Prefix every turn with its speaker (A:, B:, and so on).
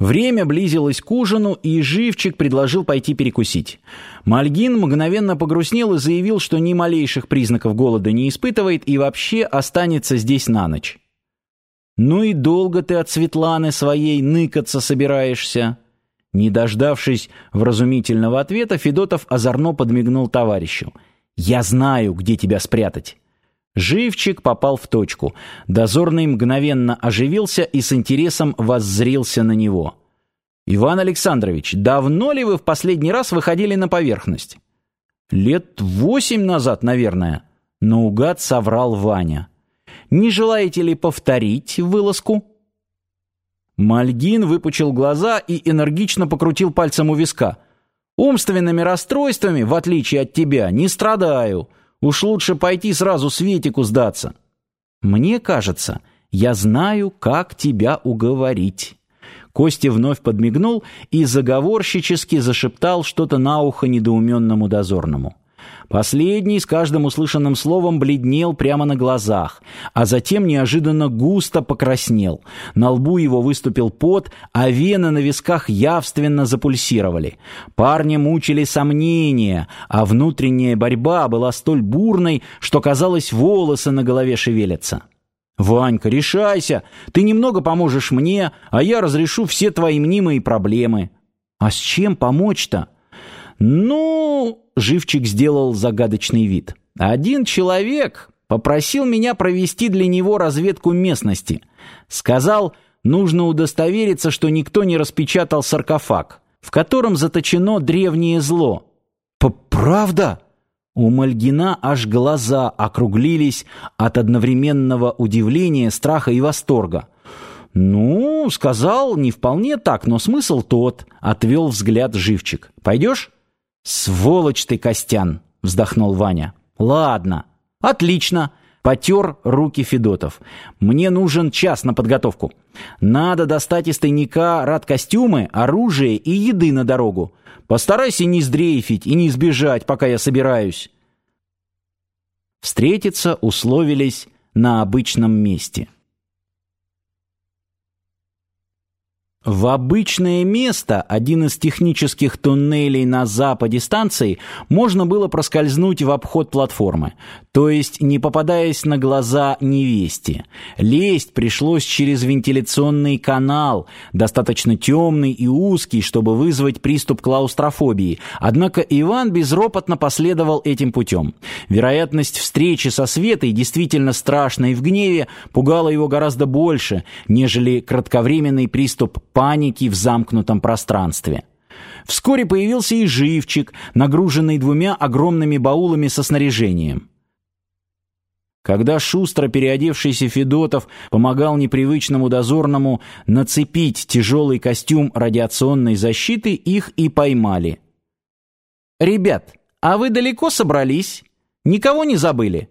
A: Время близилось к ужину, и Живчик предложил пойти перекусить. Мальгин мгновенно погрустнел и заявил, что ни малейших признаков голода не испытывает и вообще останется здесь на ночь. «Ну и долго ты от Светланы своей ныкаться собираешься?» Не дождавшись вразумительного ответа, Федотов озорно подмигнул товарищу. «Я знаю, где тебя спрятать». Живчик попал в точку. Дозорный мгновенно оживился и с интересом воззрился на него. «Иван Александрович, давно ли вы в последний раз выходили на поверхность?» «Лет восемь назад, наверное», — наугад соврал Ваня. «Не желаете ли повторить вылазку?» Мальгин выпучил глаза и энергично покрутил пальцем у виска. «Умственными расстройствами, в отличие от тебя, не страдаю». Уж лучше пойти сразу Светику сдаться. Мне кажется, я знаю, как тебя уговорить. Костя вновь подмигнул и заговорщически зашептал что-то на ухо недоуменному дозорному. Последний с каждым услышанным словом бледнел прямо на глазах, а затем неожиданно густо покраснел. На лбу его выступил пот, а вены на висках явственно запульсировали. Парня мучили сомнения, а внутренняя борьба была столь бурной, что, казалось, волосы на голове шевелятся. «Ванька, решайся! Ты немного поможешь мне, а я разрешу все твои мнимые проблемы». «А с чем помочь-то?» «Ну...» — Живчик сделал загадочный вид. «Один человек попросил меня провести для него разведку местности. Сказал, нужно удостовериться, что никто не распечатал саркофаг, в котором заточено древнее зло». «Правда?» У Мальгина аж глаза округлились от одновременного удивления, страха и восторга. «Ну, сказал, не вполне так, но смысл тот», — отвел взгляд Живчик. «Пойдешь?» «Сволочь ты, Костян!» — вздохнул Ваня. «Ладно, отлично!» — потер руки Федотов. «Мне нужен час на подготовку. Надо достать из тайника рад-костюмы, оружие и еды на дорогу. Постарайся не сдрейфить и не сбежать, пока я собираюсь». Встретиться условились на обычном месте. В обычное место, один из технических туннелей на западе станции, можно было проскользнуть в обход платформы, то есть не попадаясь на глаза невесте. Лезть пришлось через вентиляционный канал, достаточно темный и узкий, чтобы вызвать приступ клаустрофобии, однако Иван безропотно последовал этим путем. Вероятность встречи со Светой, действительно страшной в гневе, пугала его гораздо больше, нежели кратковременный приступ паники в замкнутом пространстве. Вскоре появился и живчик, нагруженный двумя огромными баулами со снаряжением. Когда шустро переодевшийся Федотов помогал непривычному дозорному нацепить тяжелый костюм радиационной защиты, их и поймали. «Ребят, а вы далеко собрались? Никого не забыли?»